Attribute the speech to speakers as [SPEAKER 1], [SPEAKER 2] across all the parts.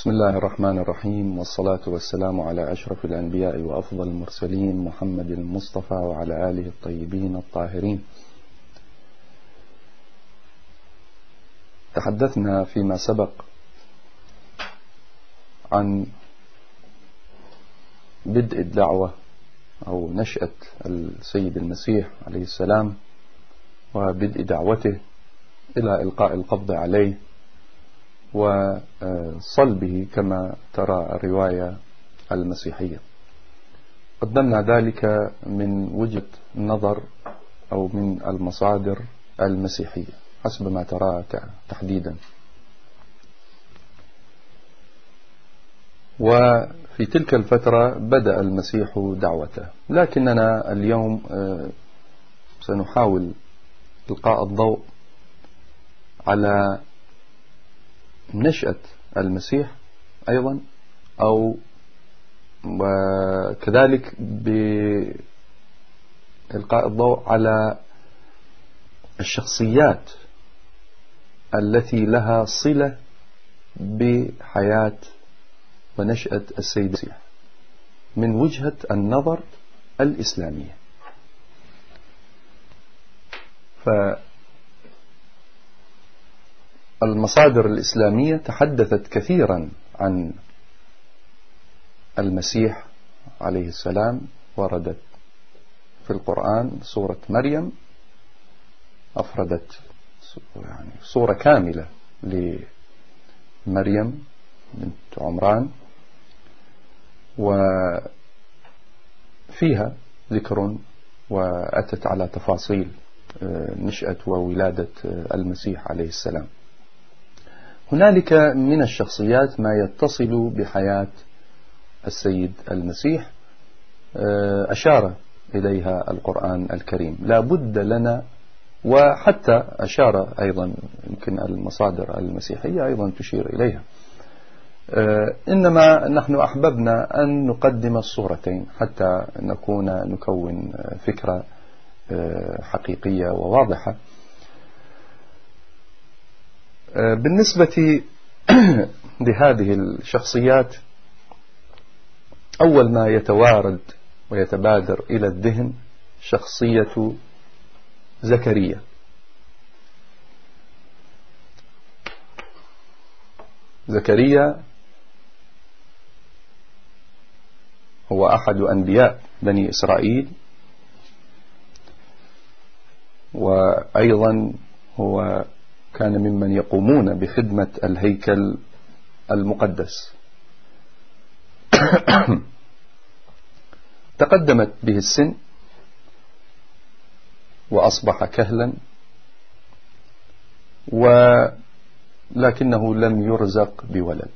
[SPEAKER 1] بسم الله الرحمن الرحيم والصلاة والسلام على أشرف الأنبياء وأفضل المرسلين محمد المصطفى وعلى آله الطيبين الطاهرين. تحدثنا فيما سبق عن بدء الدعوة أو نشأة السيد المسيح عليه السلام وبدء دعوته إلى إلقاء القبض عليه. وصلبه كما ترى الرواية المسيحية. قدمنا ذلك من وجهة نظر أو من المصادر المسيحية حسب ما ترى تحديدا. وفي تلك الفترة بدأ المسيح دعوته. لكننا اليوم سنحاول إلقاء الضوء على نشأة المسيح أيضا أو وكذلك بإلقاء الضوء على الشخصيات التي لها صلة بحياة ونشأة السيد المسيح من وجهة النظر الإسلامية. فالمصادر الإسلامية تحدثت كثيرا عن المسيح عليه السلام وردت في القرآن سورة مريم أفردت يعني صورة كاملة لمريم بنت عمران وفيها ذكر وأتت على تفاصيل نشأة وولادة المسيح عليه السلام. هنالك من الشخصيات ما يتصل بحياة السيد المسيح أشار إليها القرآن الكريم. لا بد لنا وحتى أشار أيضا يمكن المصادر المسيحية أيضا تشير إليها. إنما نحن أحببنا أن نقدم الصورتين حتى نكون نكون فكرة حقيقية وواضحة. بالنسبة لهذه الشخصيات أول ما يتوارد ويتبادر إلى الذهن شخصية زكريا. زكريا هو أحد أنبياء بني إسرائيل وأيضا هو كان ممن يقومون بخدمة الهيكل المقدس. تقدمت به السن وأصبح كهلا ولكنه لم يرزق بولد.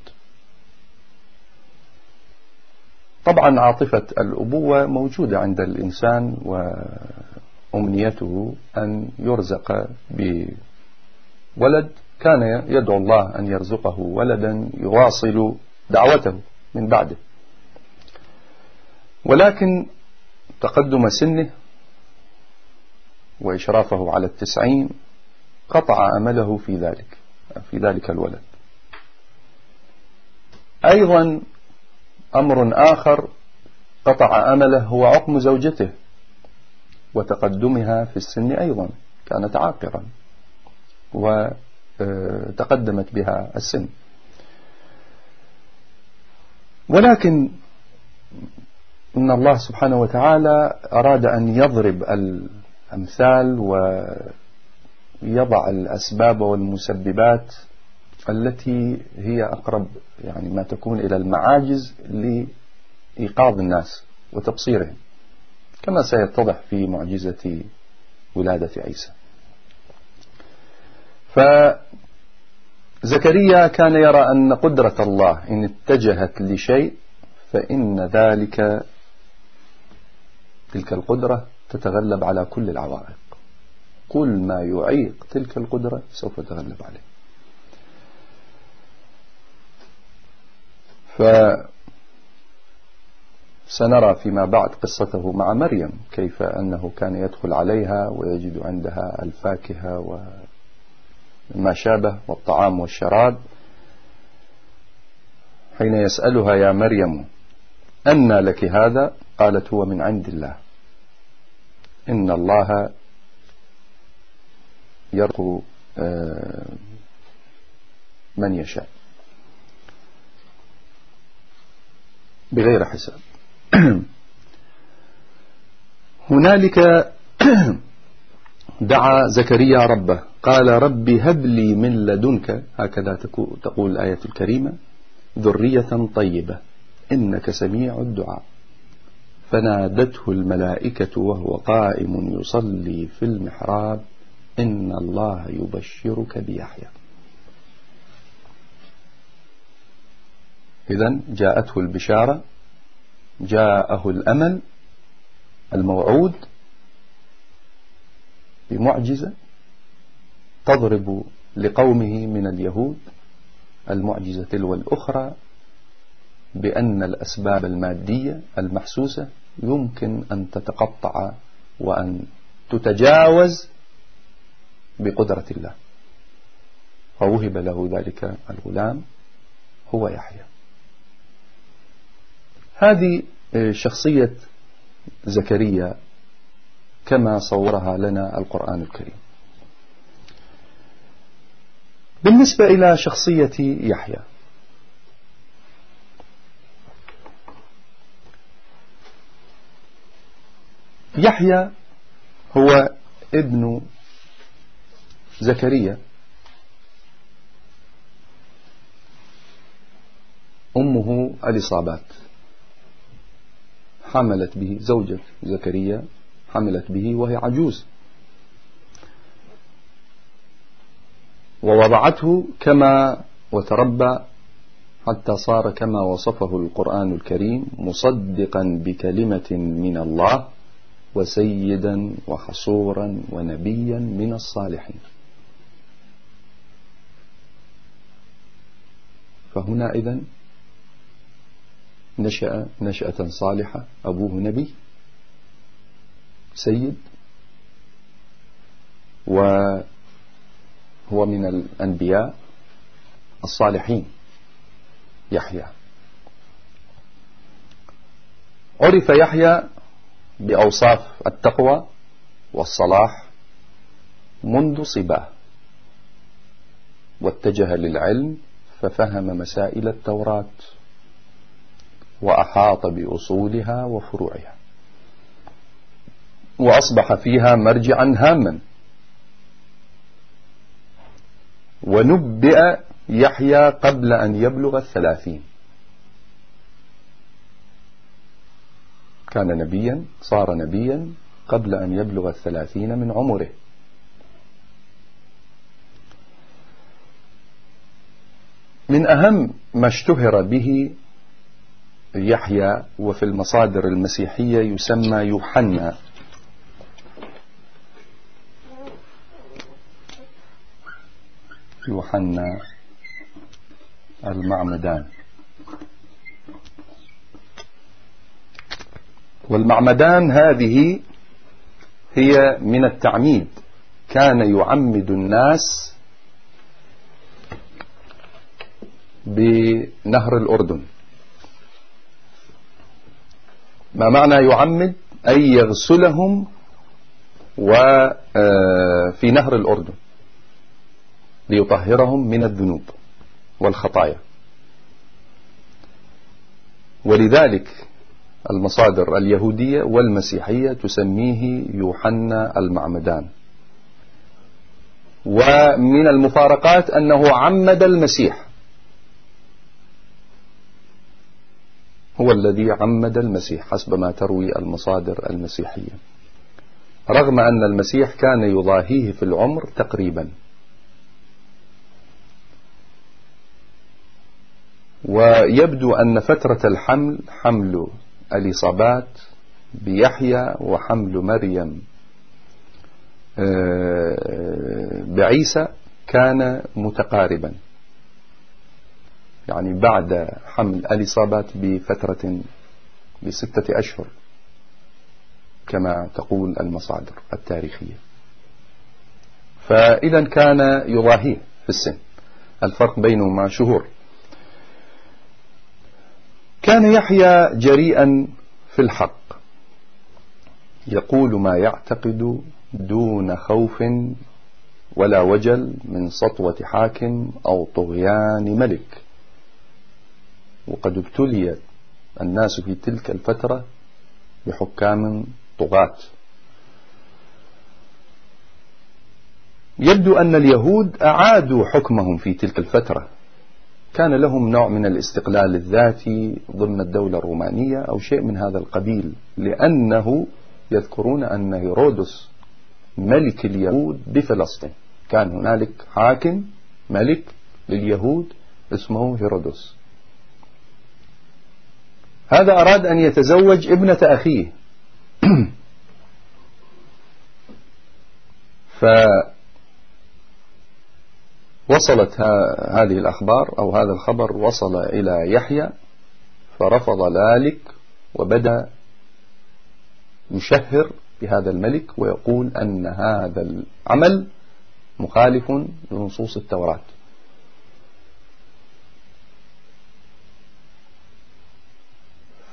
[SPEAKER 1] طبعا عاطفة الأبوة موجودة عند الإنسان وأمنيته أن يرزق بولد كان يدعو الله أن يرزقه ولدا يواصل دعوته من بعده. ولكن تقدم سنه وإشرافه على التسعين قطع أمله في ذلك في ذلك الولد. أيضا أمر آخر قطع أمله هو عقم زوجته وتقدمها في السن أيضا كانت عاقرا. وتقدمت بها السن. ولكن إن الله سبحانه وتعالى أراد أن يضرب الأمثال ويضع الأسباب والمسببات التي هي أقرب يعني ما تكون إلى المعاجز لإيقاظ الناس وتبصيرهم كما سيتضح في معجزة ولادة عيسى. فزكريا كان يرى أن قدرة الله إن اتجهت لشيء فإن ذلك تلك القدرة تتغلب على كل العوائق. كل ما يعيق تلك القدرة سوف تتغلب عليه. فسنرى فيما بعد قصته مع مريم كيف أنه كان يدخل عليها ويجد عندها الفاكهة وما شابه والطعام والشراب حين يسألها يا مريم أن لك هذا؟ قالت هو من عند الله. إن الله يرقو آه، من يشاء. بغير حساب. هنالك دعا زكريا ربه. قال رب هب لي من لدنك هكذا تقول الآية الكريمة ذرية طيبة إنك سميع الدعاء. فنادته الملائكة وهو قائم يصلي في المحراب إن الله يبشرك بيحيى. إذا جاءته البشارة جاءه الأمل الموعود بمعجزة تضرب لقومه من اليهود المعجزة تلو الأخرى بأن الأسباب المادية المحسوسة يمكن أن تتقطع وأن تتجاوز بقدرة الله. فوهب له ذلك الغلام هو يحيى. هذه شخصية زكريا كما صورها لنا القرآن الكريم. بالنسبة إلى شخصية يحيى يحيى هو ابن زكريا أمه الإصابات حملت به زوجة زكريا حملت به وهي عجوز. ووضعته كما وتربى حتى صار كما وصفه القرآن الكريم مصدقا بكلمة من الله وسيدا وحصورا ونبيا من الصالحين. فهنا إذن نشأ نشأة صالحة أبوه نبي. سيد وهو من الأنبياء الصالحين يحيى. عرف يحيى بأوصاف التقوى والصلاح منذ صباه واتجه للعلم ففهم مسائل التوراة وأحاط بأصولها وفروعها. وأصبح فيها مرجعا هاما. ونبئ يحيى قبل أن يبلغ الثلاثين. كان نبيا صار نبيا قبل أن يبلغ الثلاثين من عمره. من أهم ما اشتهر به يحيى وفي المصادر المسيحية يسمى يوحنا. يوحنا المعمدان. والمعمدان هذه هي من التعميد. كان يعمد الناس بنهر الأردن. ما معنى يعمد؟ أي يغسلهم وفي آه، نهر الأردن. ليطهرهم من الذنوب والخطايا. ولذلك المصادر اليهودية والمسيحية تسميه يوحنا المعمدان. ومن المفارقات أنه عمد المسيح. هو الذي عمد المسيح حسب ما تروي المصادر المسيحية. رغم أن المسيح كان يضاهيه في العمر تقريبا. ويبدو أن فترة الحمل حمل الإصابات بيحيى وحمل مريم. آه، بعيسى كان متقاربا. يعني بعد حمل الإصابات بفترة بستة أشهر كما تقول المصادر التاريخية. فإذا كان يضاهيه في السن. الفرق بينهما شهور. كان يحيى جريئا في الحق. يقول ما يعتقد دون خوف ولا وجل من سطوة حاكم أو طغيان ملك. وقد ابتلي الناس في تلك الفترة بحكام طغاة. يبدو أن اليهود أعادوا حكمهم في تلك الفترة. كان لهم نوع من الاستقلال الذاتي ضمن الدولة الرومانية أو شيء من هذا القبيل لأنه يذكرون أن هيرودس ملك اليهود بفلسطين. كان هنالك حاكم ملك لليهود اسمه هيرودس. هذا أراد أن يتزوج ابنة أخيه. فوصلت هذه الأخبار أو هذا الخبر وصل إلى يحيى فرفض ذلك وبدأ يشهر بهذا الملك ويقول أن هذا العمل مخالف لنصوص التوراة.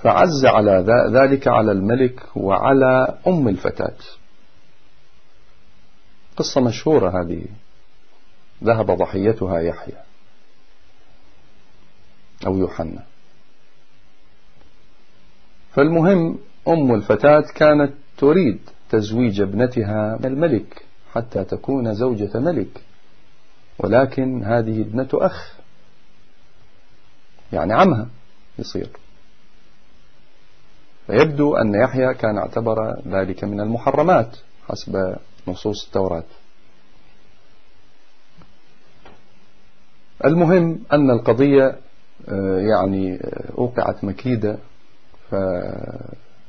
[SPEAKER 1] فعز على ذلك على الملك وعلى أم الفتاة. قصة مشهورة هذه. ذهب ضحيتها يحيى أو يوحنا. فالمهم أم الفتاة كانت تريد تزويج ابنتها من الملك حتى تكون زوجة ملك ولكن هذه ابنة أخ يعني عمها يصير. فيبدو أن يحيى كان اعتبر ذلك من المحرمات حسب نصوص التوراة. المهم أن القضية آه، يعني آه، أوقعت مكيدة ف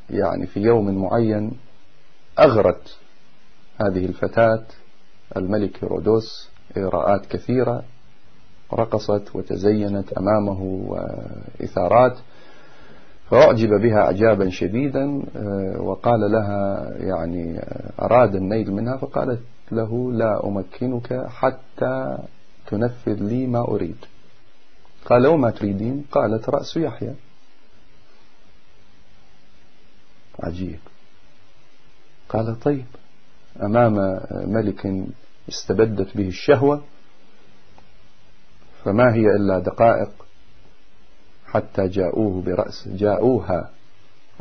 [SPEAKER 1] يعني في يوم معين أغرت هذه الفتاة الملك هيرودوس إغراءات كثيرة رقصت وتزينت أمامه وإثارات فأعجب بها إعجابا شديدا آه، وقال لها يعني أراد النيل منها فقالت له لا أمكنك حتى تنفذ لي ما أريد. قال وما تريدين؟ قالت رأس يحيى. عجيب. قال طيب أمام ملك استبدت به الشهوة فما هي إلا دقائق حتى جاءوه برأس جاءوها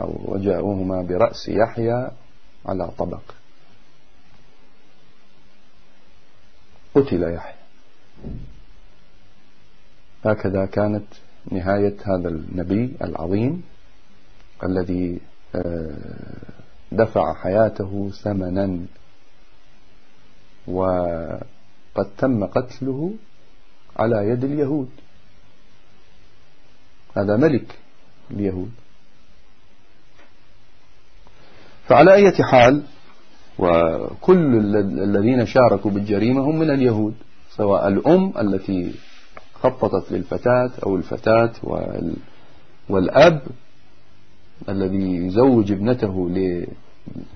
[SPEAKER 1] أو جاءوهما برأس يحيى على طبق. قتل يحيى. هكذا كانت نهاية هذا النبي العظيم الذي آه، دفع حياته ثمنا وقد تم قتله على يد اليهود. هذا ملك اليهود. فعلى أي حال وكل الذين شاركوا بالجريمة هم من اليهود. سواء الأم التي خططت للفتاة أو الفتاة والأب الذي يزوج ابنته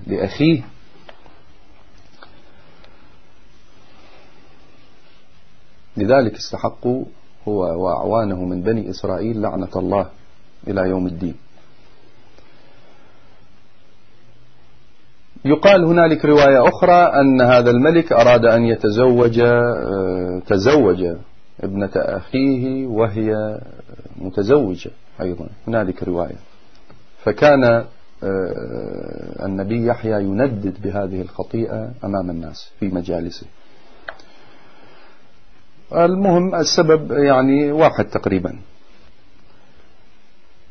[SPEAKER 1] لأخيه. لذلك استحقوا هو وأعوانه من بني إسرائيل لعنة الله إلى يوم الدين. يقال هنالك رواية أخرى أن هذا الملك أراد أن يتزوج آه، تزوج ابنة أخيه وهي متزوجة أيضا. هنالك رواية. فكان آه، النبي يحيى يندد بهذه الخطيئة أمام الناس في مجالسه. المهم السبب يعني واحد تقريبا.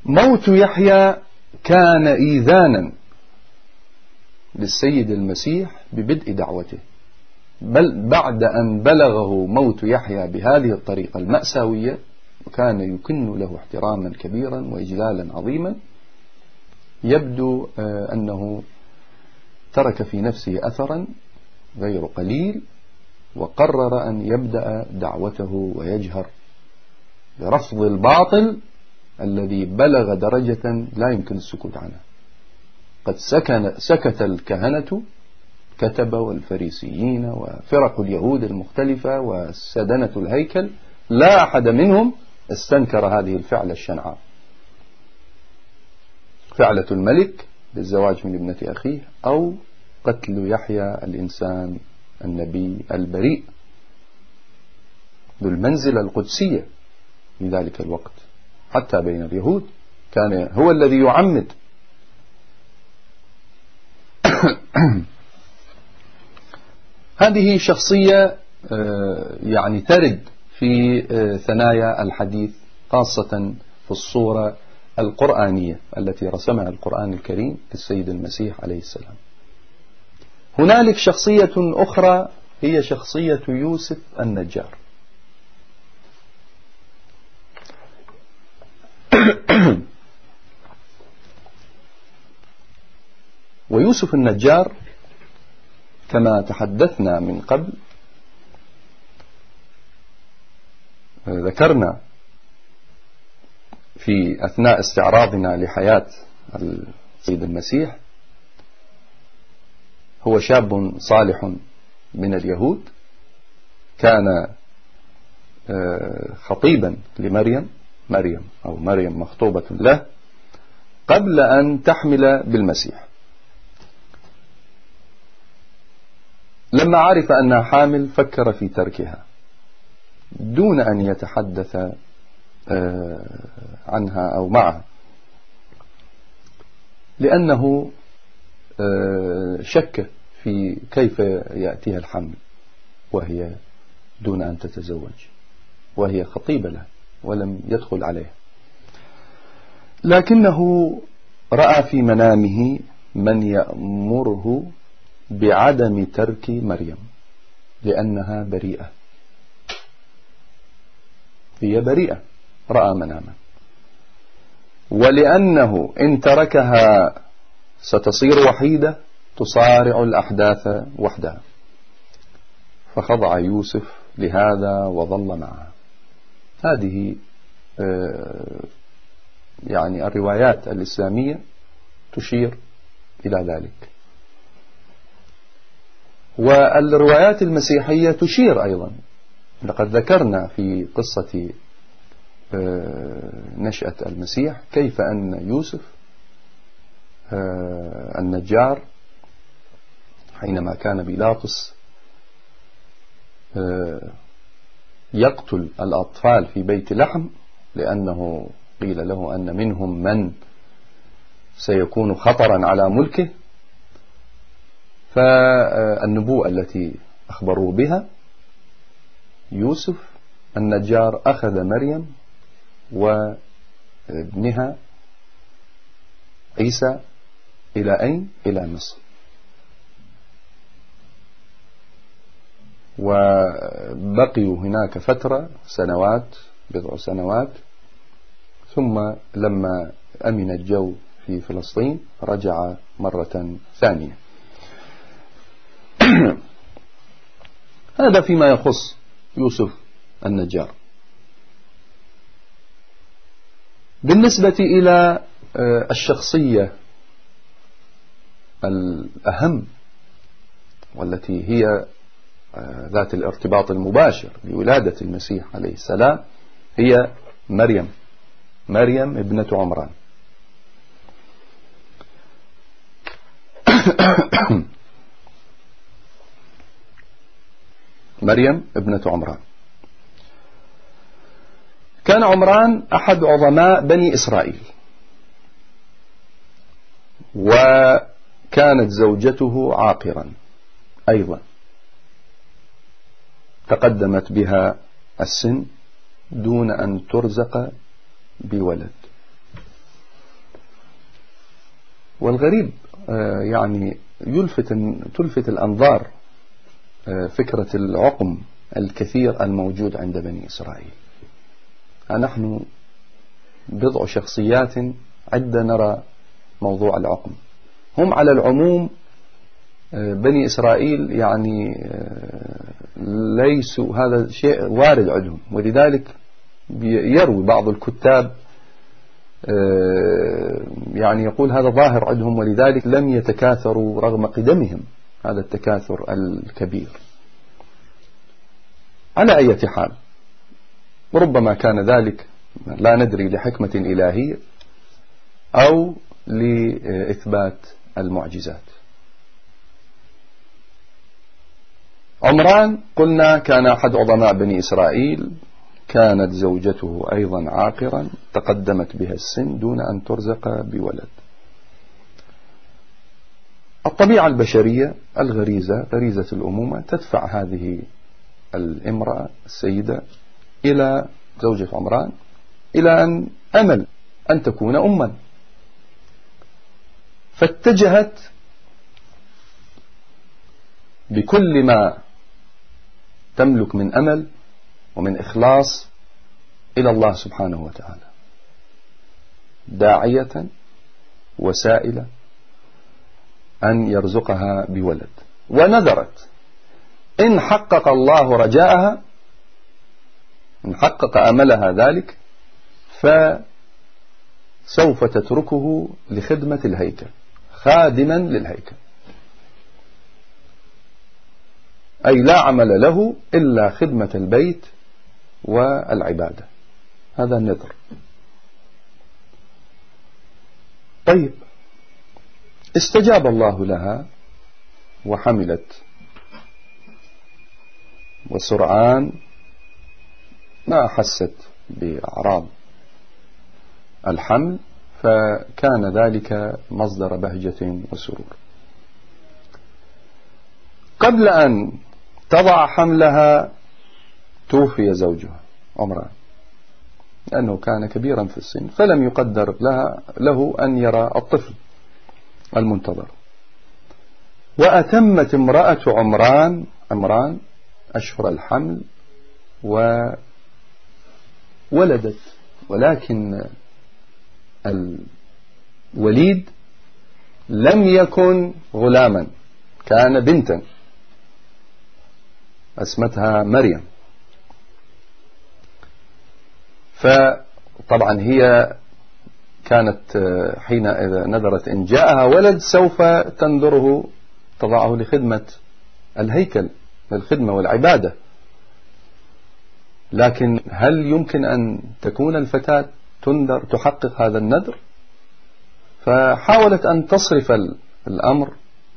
[SPEAKER 1] موت يحيى كان إيذانا. للسيد المسيح ببدء دعوته. بل بعد أن بلغه موت يحيى بهذه الطريقة المأساوية وكان يكن له احتراما كبيرا وإجلالا عظيما يبدو آه، أنه ترك في نفسه أثرا غير قليل وقرر أن يبدأ دعوته ويجهر برفض الباطل الذي بلغ درجة لا يمكن السكوت عنها قد سكن سكت الكهنة كتب والفريسيين وفرق اليهود المختلفة وسدنة الهيكل. لا أحد منهم استنكر هذه الفعل الشنعاء فعلة الملك بالزواج من ابنة أخيه أو قتل يحيى الإنسان النبي البريء ذو المنزلة القدسية في ذلك الوقت. حتى بين اليهود كان هو الذي يعمد هذه شخصية آه، يعني ترد في آه، ثنايا الحديث خاصة في الصورة القرآنية التي رسمها القرآن الكريم للسيد المسيح عليه السلام. هنالك شخصية أخرى هي شخصية يوسف النجار. ويوسف النجار كما تحدثنا من قبل ذكرنا في أثناء استعراضنا لحياة السيد المسيح هو شاب صالح من اليهود كان آه، خطيبا لمريم مريم أو مريم مخطوبة له قبل أن تحمل بالمسيح. لما عرف أنها حامل فكر في تركها. دون أن يتحدث آه، عنها أو معها. لأنه آه، شك في كيف يأتيها الحمل وهي دون أن تتزوج وهي خطيبة له ولم يدخل عليها لكنه رأى في منامه من يأمره بعدم ترك مريم لأنها بريئة. هي بريئة رأى مناما ولأنه إن تركها ستصير وحيدة تصارع الأحداث وحدها. فخضع يوسف لهذا وظل معها. هذه آه، يعني الروايات الإسلامية تشير إلى ذلك. والروايات المسيحية تشير أيضا. لقد ذكرنا في قصة آه، نشأة المسيح كيف أن يوسف آه، النجار حينما كان بيلاطس آه، يقتل الأطفال في بيت لحم لأنه قيل له أن منهم من سيكون خطرا على ملكه. فالنبوءة التي أخبروا بها يوسف النجار أخذ مريم وابنها عيسى إلى أين؟ إلى مصر وبقيوا هناك فترة سنوات بضع سنوات ثم لما أمن الجو في فلسطين رجع مرة ثانية هذا فيما يخص يوسف النجار. بالنسبة إلى آه، الشخصية الأهم والتي هي آه، ذات الارتباط المباشر بولادة المسيح عليه السلام هي مريم مريم ابنة عمران. مريم ابنة عمران. كان عمران أحد عظماء بني إسرائيل. وكانت زوجته عاقرا أيضا. تقدمت بها السن دون أن ترزق بولد. والغريب آه، يعني يلفت تلفت الأنظار فكرة العقم الكثير الموجود عند بني إسرائيل. نحن بضع شخصيات عند نرى موضوع العقم. هم على العموم آه، بني إسرائيل يعني آه، ليسوا هذا شيء وارد عندهم. ولذلك يروي بعض الكتاب يعني يقول هذا ظاهر عندهم. ولذلك لم يتكاثروا رغم قدمهم. هذا التكاثر الكبير. على أي حال ربما كان ذلك لا ندري لحكمة إلهية أو لإثبات المعجزات. عمران قلنا كان أحد عظماء بني إسرائيل كانت زوجته أيضا عاقرا تقدمت بها السن دون أن ترزق بولد. الطبيعة البشرية الغريزة غريزة الأمومة تدفع هذه الامرأة السيدة إلى زوجة عمران إلى أن أمل أن تكون أما. فاتجهت بكل ما تملك من أمل ومن إخلاص إلى الله سبحانه وتعالى. داعية وسائلة أن يرزقها بولد. ونذرت. إن حقق الله رجاءها إن حقق أملها ذلك فسوف تتركه لخدمة الهيكل خادما للهيكل. أي لا عمل له إلا خدمة البيت والعبادة. هذا النذر. طيب استجاب الله لها وحملت. وسرعان ما أحست بأعراض الحمل فكان ذلك مصدر بهجة وسرور. قبل أن تضع حملها توفي زوجها عمران لأنه كان كبيرا في السن فلم يقدر لها له أن يرى الطفل. المنتظر. وأتمت امرأة عمران عمران أشهر الحمل وولدت ولكن الوليد لم يكن غلاما كان بنتا. أسمتها مريم. فطبعا هي كانت حين إذا نذرت إن جاءها ولد سوف تنذره تضعه لخدمة الهيكل للخدمة والعبادة. لكن هل يمكن أن تكون الفتاة تنذر تحقق هذا النذر؟ فحاولت أن تصرف الأمر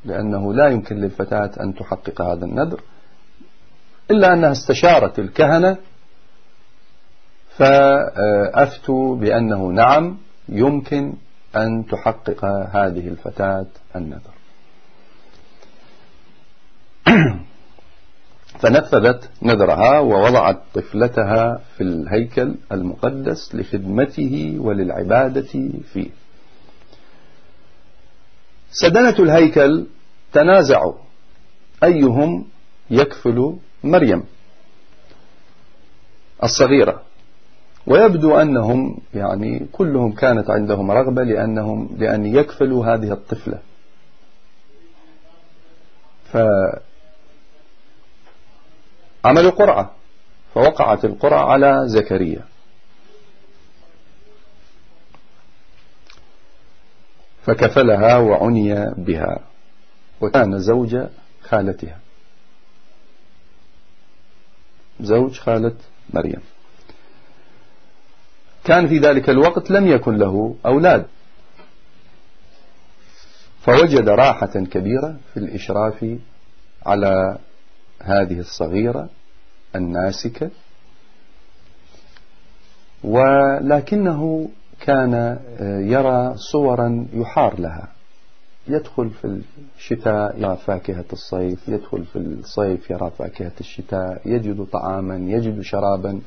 [SPEAKER 1] لأنه لا يمكن للفتاة أن تحقق هذا النذر إلا أنها استشارت الكهنة فأفتوا بأنه نعم يمكن أن تحقق هذه الفتاة النذر. فنفذت نذرها ووضعت طفلتها في الهيكل المقدس لخدمته وللعبادة فيه. سدنة الهيكل تنازعوا أيهم يكفل مريم الصغيرة. ويبدو أنهم يعني كلهم كانت عندهم رغبة لأنهم لأن يكفلوا هذه الطفلة. فعملوا قرعة فوقعت القرعة على زكريا. فكفلها وعني بها وكان زوج خالتها. زوج خالة مريم. كان في ذلك الوقت لم يكن له أولاد. فوجد راحة كبيرة في الإشراف على هذه الصغيرة الناسكة ولكنه كان يرى صورا يحار لها. يدخل في الشتاء يرى فاكهة الصيف يدخل في الصيف يرى فاكهة الشتاء يجد طعاما يجد شرابا.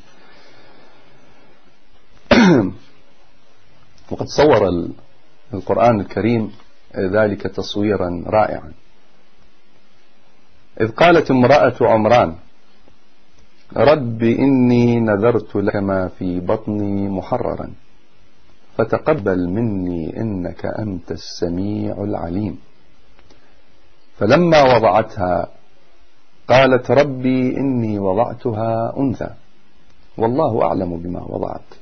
[SPEAKER 1] وقد صور القرآن الكريم ذلك تصويرا رائعا. إذ قالت امرأة عمران رب إني نذرت لك ما في بطني محررا فتقبل مني إنك أنت السميع العليم. فلما وضعتها قالت ربي إني وضعتها أنثى والله أعلم بما وضعت.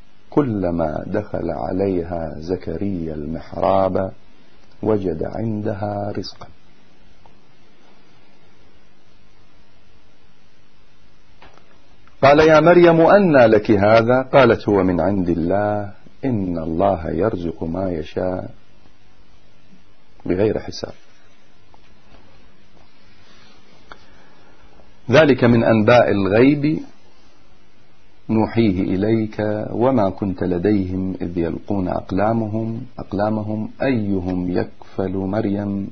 [SPEAKER 1] كلما دخل عليها زكريا المحراب وجد عندها رزقا. قال يا مريم أنى لك هذا؟ قالت هو من عند الله إن الله يرزق ما يشاء بغير حساب. ذلك من أنباء الغيب نوحيه إليك وما كنت لديهم إذ يلقون أقلامهم أقلامهم أيهم يكفل مريم؟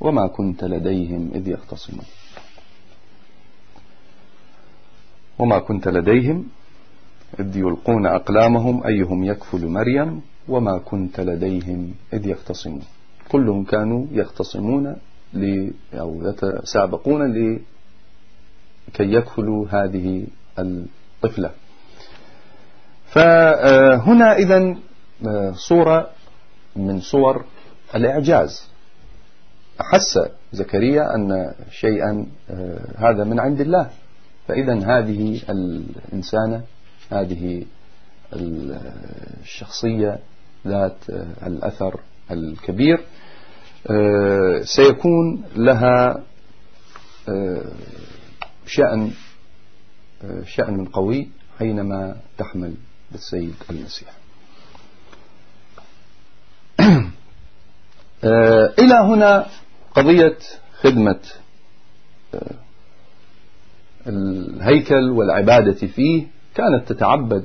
[SPEAKER 1] وما كنت لديهم إذ يختصمون. وما كنت لديهم إذ يلقون أقلامهم أيهم يكفل مريم؟ وما كنت لديهم إذ يختصمون. كلهم كانوا يختصمون أو يتسابقون لكي يكفلوا هذه الطفلة. فهنا إذا صورة من صور الإعجاز. أحس زكريا أن شيئا هذا من عند الله. فإذا هذه الإنسانة هذه الشخصية ذات الأثر الكبير سيكون لها شأن شأن قوي حينما تحمل بالسيد المسيح. إلى هنا قضية خدمة الهيكل والعبادة فيه كانت تتعبد.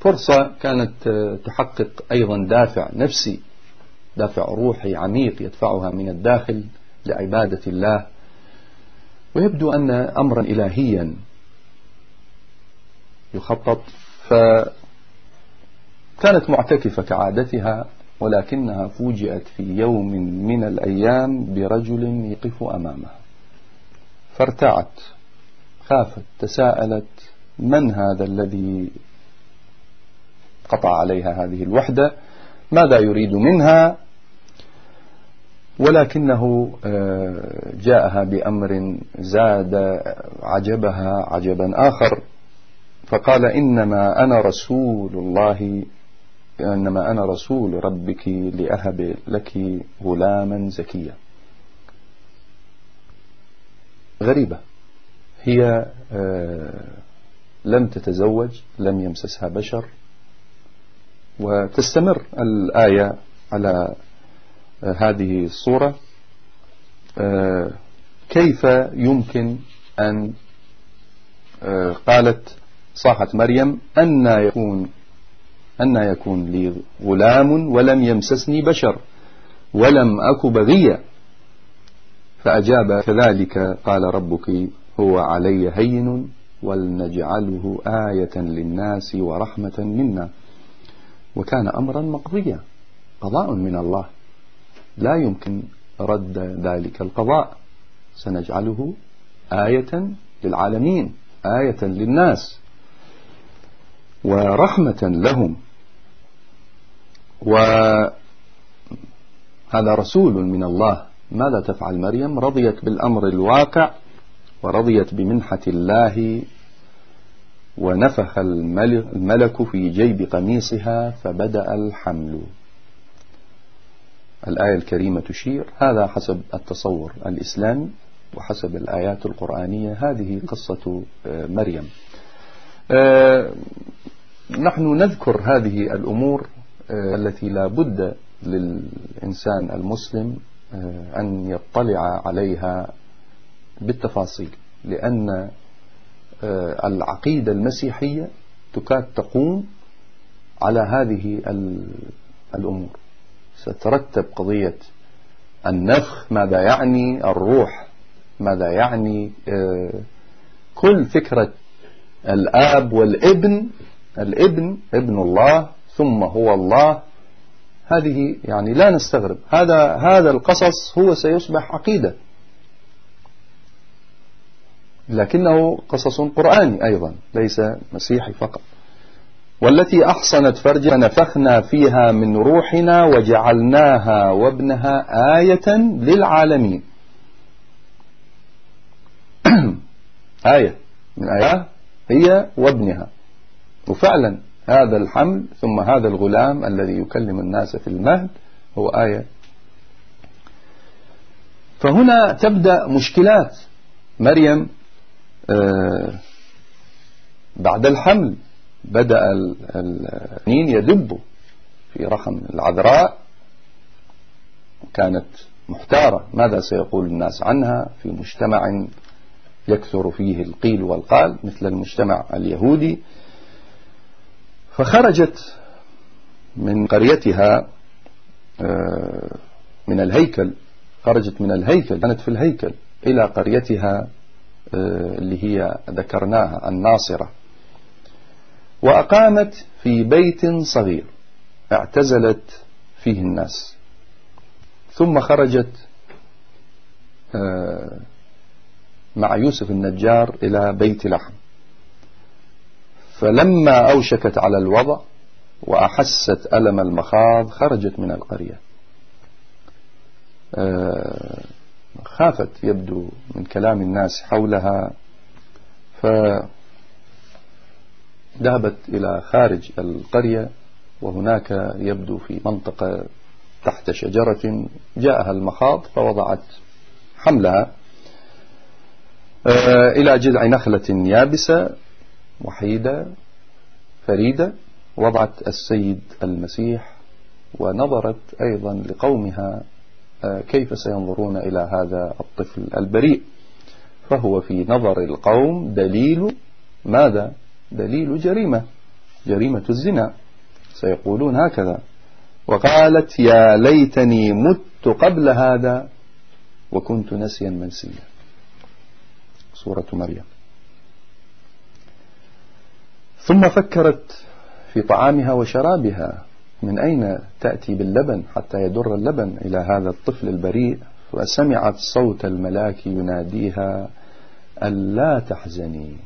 [SPEAKER 1] فرصة كانت تحقق أيضا دافع نفسي دافع روحي عميق يدفعها من الداخل لعبادة الله. ويبدو أن أمرا إلهيا يخطط فكانت معتكفة كعادتها ولكنها فوجئت في يوم من الأيام برجل يقف أمامها. فارتعت خافت تساءلت من هذا الذي قطع عليها هذه الوحدة؟ ماذا يريد منها؟ ولكنه آه، جاءها بأمر زاد عجبها عجبا آخر. فقال إنما أنا رسول الله إنما أنا رسول ربك لأهب لك غلاما زكيا غريبة. هي آه، لم تتزوج لم يمسسها بشر. وتستمر الآية على آه، هذه الصورة. آه، كيف يمكن أن قالت صاحت مريم أن يكون أن يكون لي غلام ولم يمسسني بشر ولم أك بغيا فأجاب كذلك قال ربك هو علي هين ولنجعله آية للناس ورحمة منا. وكان أمرا مقضيا قضاء من الله. لا يمكن رد ذلك القضاء. سنجعله آية للعالمين آية للناس. ورحمة لهم. وهذا رسول من الله. ماذا تفعل مريم؟ رضيت بالأمر الواقع ورضيت بمنحة الله ونفخ الملك في جيب قميصها فبدأ الحمل. الآية الكريمة تشير. هذا حسب التصور الإسلامي وحسب الآيات القرآنية. هذه قصة آه، مريم. آه، نحن نذكر هذه الأمور آه، التي لا بد للإنسان المسلم أن يطلع عليها بالتفاصيل لأن آه، العقيدة المسيحية تكاد تقوم على هذه الأمور. سترتب قضية النفخ ماذا يعني الروح ماذا يعني آه، كل فكرة الآب والابن الابن ابن الله ثم هو الله. هذه يعني لا نستغرب. هذا هذا القصص هو سيصبح عقيدة. لكنه قصص قرآني أيضا ليس مسيحي فقط. والتي أحصنت فرجها فنفخنا فيها من روحنا وجعلناها وابنها آية للعالمين. آية من آيات هي وابنها. وفعلا هذا الحمل ثم هذا الغلام الذي يكلم الناس في المهد هو آية. فهنا تبدأ مشكلات مريم آه، بعد الحمل بدأ النين يدب في رحم العذراء. كانت محتارة ماذا سيقول الناس عنها في مجتمع يكثر فيه القيل والقال مثل المجتمع اليهودي. فخرجت من قريتها آه، من الهيكل خرجت من الهيكل كانت في الهيكل إلى قريتها آه، اللي هي ذكرناها الناصرة. وأقامت في بيت صغير اعتزلت فيه الناس. ثم خرجت آه، مع يوسف النجار إلى بيت لحم. فلما أوشكت على الوضع وأحست ألم المخاض خرجت من القرية. آه، خافت يبدو من كلام الناس حولها فذهبت إلى خارج القرية وهناك يبدو في منطقة تحت شجرة جاءها المخاض فوضعت حملها آه، إلى جذع نخلة يابسة. وحيدة فريدة وضعت السيد المسيح ونظرت أيضا لقومها آه، كيف سينظرون إلى هذا الطفل البريء. فهو في نظر القوم دليل ماذا؟ دليل جريمة جريمة الزنا. سيقولون هكذا وقالت يا ليتني مت قبل هذا وكنت نسيا منسيا. سورة مريم. ثم فكرت في طعامها وشرابها. من أين تأتي باللبن حتى يدر اللبن إلى هذا الطفل البريء؟ وسمعت صوت الملاك يناديها ألا تحزني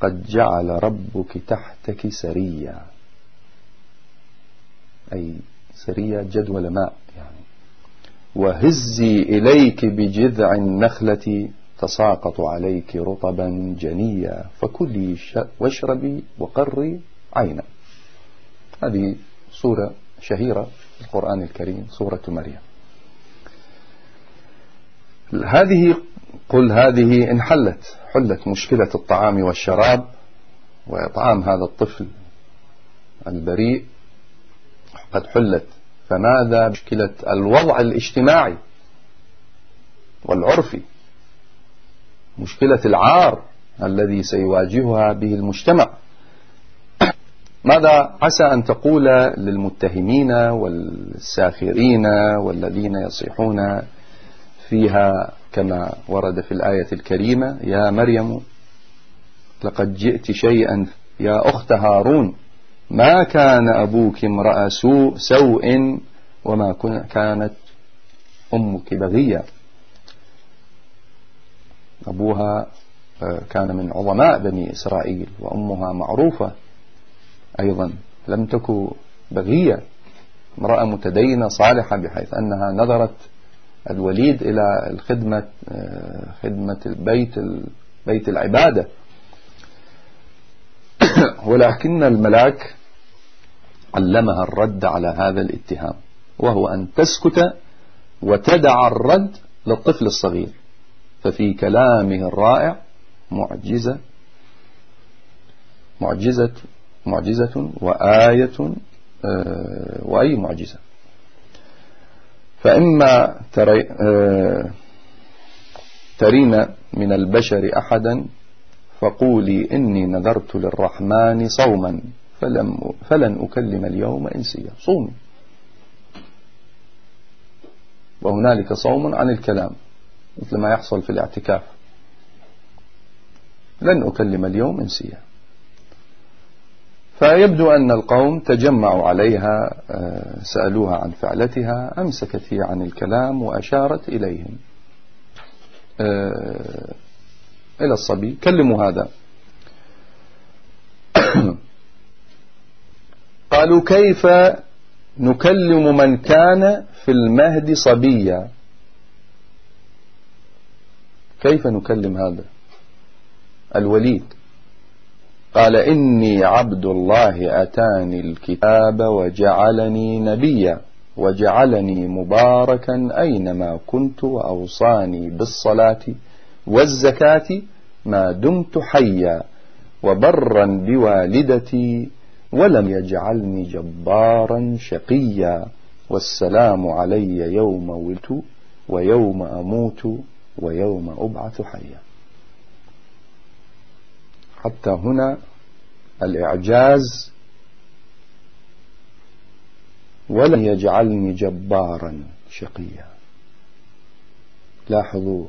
[SPEAKER 1] قد جعل ربك تحتك سريا. أي سريا جدول ماء يعني. وهزي إليك بجذع النخلة تساقط عليك رطبا جنيا فكلي واشربي وقري عينا. هذه سورة شهيرة في القرآن الكريم سورة مريم. هذه قل هذه انحلت حلت مشكلة الطعام والشراب وإطعام هذا الطفل البريء قد حلت. فماذا مشكلة الوضع الاجتماعي والعرفي؟ مشكلة العار الذي سيواجهها به المجتمع. ماذا عسى أن تقول للمتهمين والساخرين والذين يصيحون فيها كما ورد في الآية الكريمة؟ يا مريم لقد جئت شيئا. يا أخت هارون ما كان أبوك امرأ سوء سوء وما كانت أمك بغية؟ أبوها آه، كان من عظماء بني إسرائيل وأمها معروفة أيضا. لم تكن بغية. امرأة متدينة صالحة بحيث أنها نظرت الوليد إلى الخدمة آه، خدمة البيت بيت العبادة. ولكن الملاك علمها الرد على هذا الاتهام وهو أن تسكت وتدع الرد للطفل الصغير. ففي كلامه الرائع معجزة معجزة معجزة وآية آه، وأي معجزة. فإما تري آه، ترين من البشر أحدا فقولي إني نذرت للرحمن صوما فلم فلن أكلم اليوم إنسيا. صومي. وهنالك صوم عن الكلام. مثل ما يحصل في الاعتكاف. لن أكلم اليوم إنسيا. فيبدو أن القوم تجمعوا عليها آه، سألوها عن فعلتها أمسكت هي عن الكلام وأشارت إليهم. آه، إلى الصبي. كلموا هذا. قالوا كيف نكلم من كان في المهد صبيا؟ كيف نكلم هذا؟ الوليد. قال إني عبد الله أتاني الكتاب وجعلني نبيا وجعلني مباركا أينما كنت وأوصاني بالصلاة والزكاة ما دمت حيا وبرا بوالدتي ولم يجعلني جبارا شقيا. والسلام علي يوم ولدت ويوم أموت ويوم أبعث حيا. حتى هنا الإعجاز ولم يجعلني جبارا شقيا. لاحظوا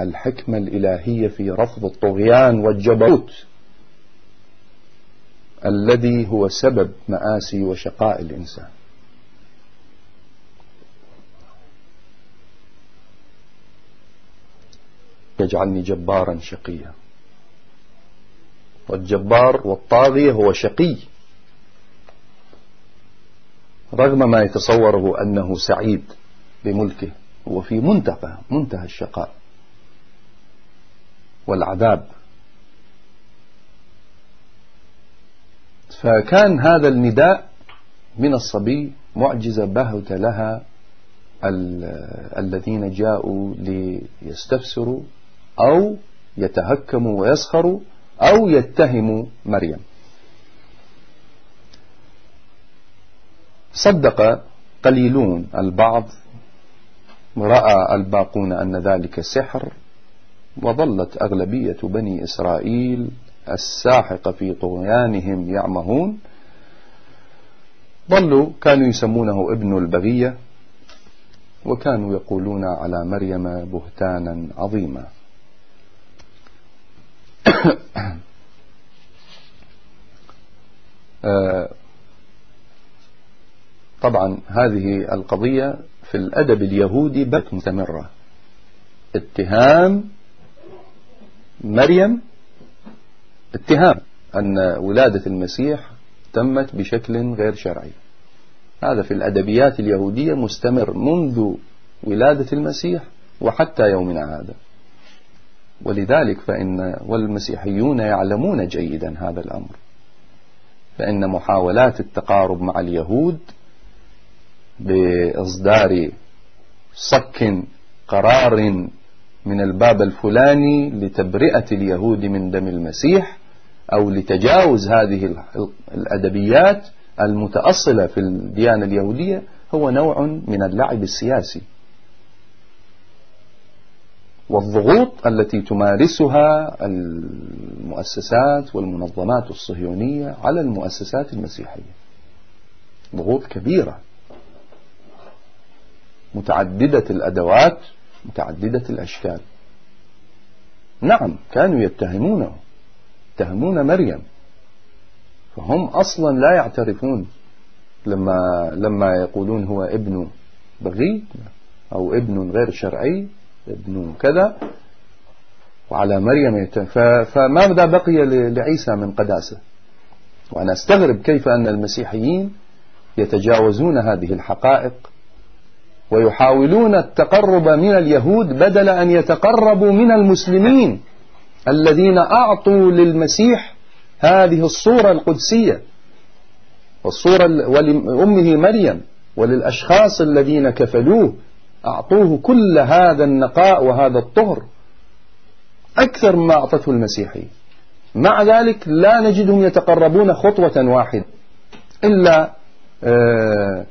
[SPEAKER 1] الحكمة الإلهية في رفض الطغيان والجبروت الذي هو سبب مآسي وشقاء الإنسان. يجعلني جبارا شقيا. والجبار والطاغية هو شقي. رغم ما يتصوره أنه سعيد بملكه هو في منتهى منتهى الشقاء. والعذاب. فكان هذا النداء من الصبي معجزة بهت لها الذين جاءوا ليستفسروا أو يتهكموا ويسخروا أو يتهموا مريم. صدق قليلون البعض رأى الباقون أن ذلك سحر وظلت أغلبية بني إسرائيل الساحقة في طغيانهم يعمهون. ظلوا كانوا يسمونه ابن البغية وكانوا يقولون على مريم بهتانا عظيما. طبعا هذه القضية في الأدب اليهودي بقت مستمرة. اتهام مريم اتهام أن ولادة المسيح تمت بشكل غير شرعي. هذا في الأدبيات اليهودية مستمر منذ ولادة المسيح وحتى يومنا هذا. ولذلك فإن والمسيحيون يعلمون جيدا هذا الأمر. فإن محاولات التقارب مع اليهود بإصدار صك قرار من الباب الفلاني لتبرئة اليهود من دم المسيح أو لتجاوز هذه الأدبيات المتأصلة في الديانة اليهودية هو نوع من اللعب السياسي. والضغوط التي تمارسها المؤسسات والمنظمات الصهيونية على المؤسسات المسيحية. ضغوط كبيرة. متعددة الأدوات متعددة الأشكال. نعم كانوا يتهمونه. يتهمون مريم. فهم أصلا لا يعترفون. لما لما يقولون هو ابن بغي أو ابن غير شرعي ابن كذا وعلى مريم فماذا بقي لعيسى من قداسة؟ وأنا أستغرب كيف أن المسيحيين يتجاوزون هذه الحقائق ويحاولون التقرب من اليهود بدل أن يتقربوا من المسلمين الذين أعطوا للمسيح هذه الصورة القدسية. والصورة ولأمه مريم وللأشخاص الذين كفلوه أعطوه كل هذا النقاء وهذا الطهر أكثر مما أعطته المسيحية مع ذلك لا نجدهم يتقربون خطوة واحدة إلا آه،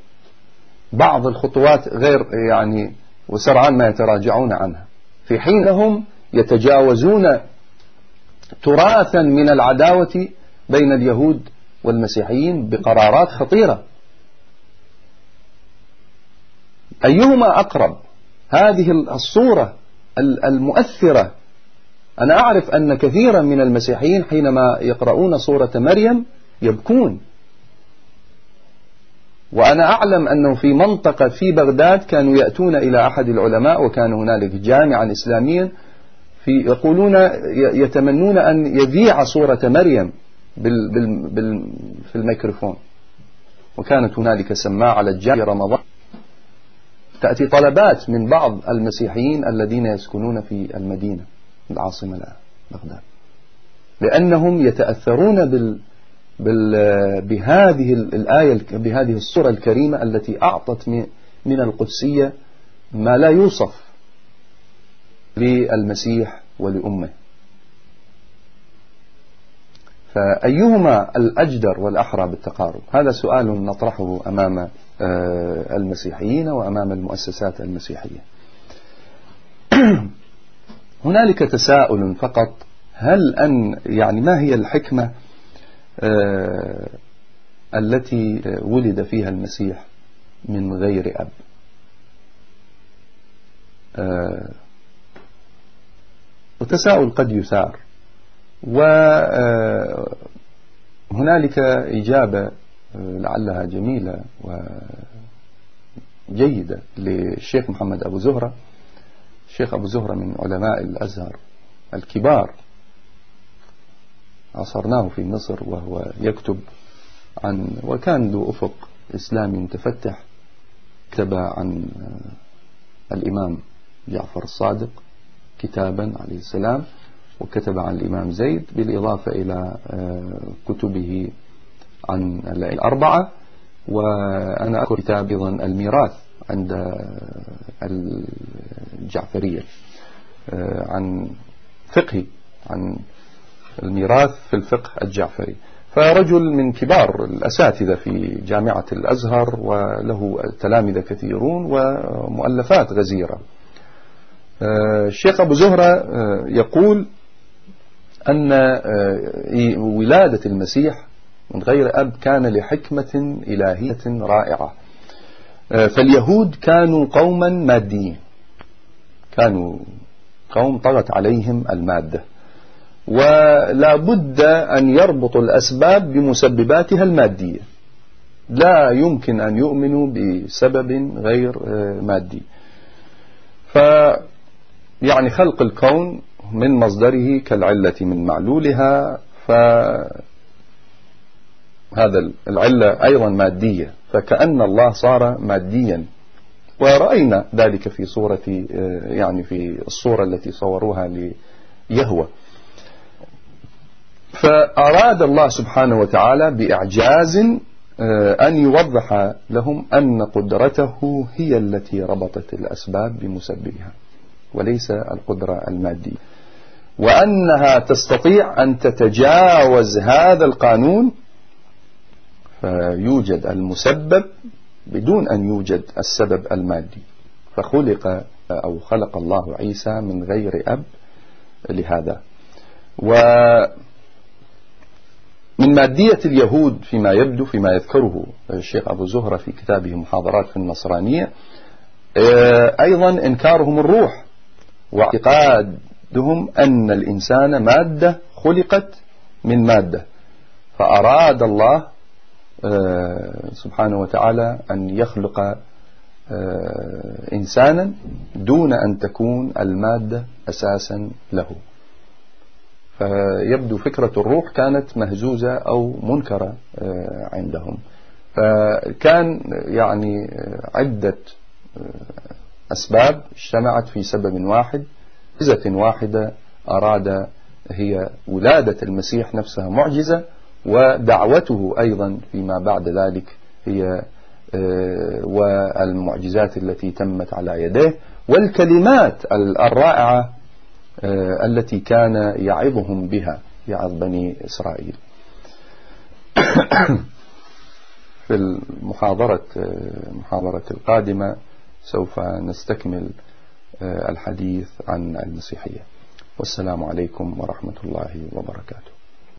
[SPEAKER 1] بعض الخطوات غير يعني وسرعان ما يتراجعون عنها. في حين هم يتجاوزون تراثا من العداوة بين اليهود والمسيحيين بقرارات خطيرة. أيهما أقرب؟ هذه الصورة المؤثرة. أنا أعرف أن كثيرا من المسيحيين حينما يقرؤون صورة مريم يبكون. وأنا أعلم أنه في منطقة في بغداد كانوا يأتون إلى أحد العلماء وكان هنالك جامعا إسلاميا في يقولون يتمنون أن يذيع صورة مريم بال بال بال في الميكروفون. وكانت هنالك سماعة لجاء رمضان. تأتي طلبات من بعض المسيحيين الذين يسكنون في المدينة العاصمة بغداد. لأنهم يتأثرون بال بهذه الآية بهذه الصورة الكريمة التي أعطت من القدسية ما لا يوصف للمسيح ولأمه. فأيهما الأجدر والأحرى بالتقارب؟ هذا سؤال نطرحه أمام آه، المسيحيين وأمام المؤسسات المسيحية. هنالك تساؤل فقط هل أن يعني ما هي الحكمة آه، التي ولد فيها المسيح من غير أب؟ آه، وتساؤل قد يثار. وهنالك إجابة لعلها جميلة وجيدة للشيخ محمد أبو زهرة. الشيخ أبو زهرة من علماء الأزهر الكبار. عصرناه في مصر وهو يكتب عن وكان ذو أفق إسلامي متفتح كتب عن الإمام جعفر الصادق كتابا عليه السلام. وكتب عن الإمام زيد بالإضافة إلى آه، كتبه عن الأربعة. وأنا أذكر كتاب أيضا الميراث عند الجعفرية آه، عن فقهي عن الميراث في الفقه الجعفري. فرجل من كبار الأساتذة في جامعة الأزهر وله تلامذة كثيرون ومؤلفات غزيرة. آه، الشيخ أبو زهرة آه، يقول أن آه، ولادة المسيح من غير أب كان لحكمة إلهية رائعة. فاليهود كانوا قوما ماديين. كانوا قوم طغت عليهم المادة. ولا بد أن يربطوا الأسباب بمسبباتها المادية. لا يمكن أن يؤمنوا بسبب غير مادي. ف يعني خلق الكون من مصدره كالعلة من معلولها فهذا العلة أيضا مادية فكأن الله صار ماديا. ورأينا ذلك في صورة يعني في الصورة التي صوروها ليهوى. فأراد الله سبحانه وتعالى بإعجاز آه، أن يوضح لهم أن قدرته هي التي ربطت الأسباب بمسببها وليس القدرة المادية. وأنها تستطيع أن تتجاوز هذا القانون فيوجد المسبب بدون أن يوجد السبب المادي. فخلق أو خلق الله عيسى من غير أب لهذا. ومن مادية اليهود فيما يبدو فيما يذكره الشيخ أبو زهرة في كتابه محاضرات في النصرانية أيضا إنكارهم الروح واعتقادهم أن الإنسان مادة خلقت من مادة. فأراد الله آه، سبحانه وتعالى أن يخلق آه، إنسانا دون أن تكون المادة أساسا له. فيبدو فكرة الروح كانت مهزوزة أو منكرة آه، عندهم. فكان يعني عدة أسباب اجتمعت في سبب واحد معجزة واحدة أراد هي ولادة المسيح نفسها معجزة ودعوته أيضا فيما بعد ذلك هي آه، والمعجزات التي تمت على يديه والكلمات الرائعة آه، التي كان يعظهم بها يعظ بني إسرائيل. في المحاضرة آه، القادمة سوف نستكمل الحديث عن المسيحية. والسلام عليكم ورحمة الله وبركاته.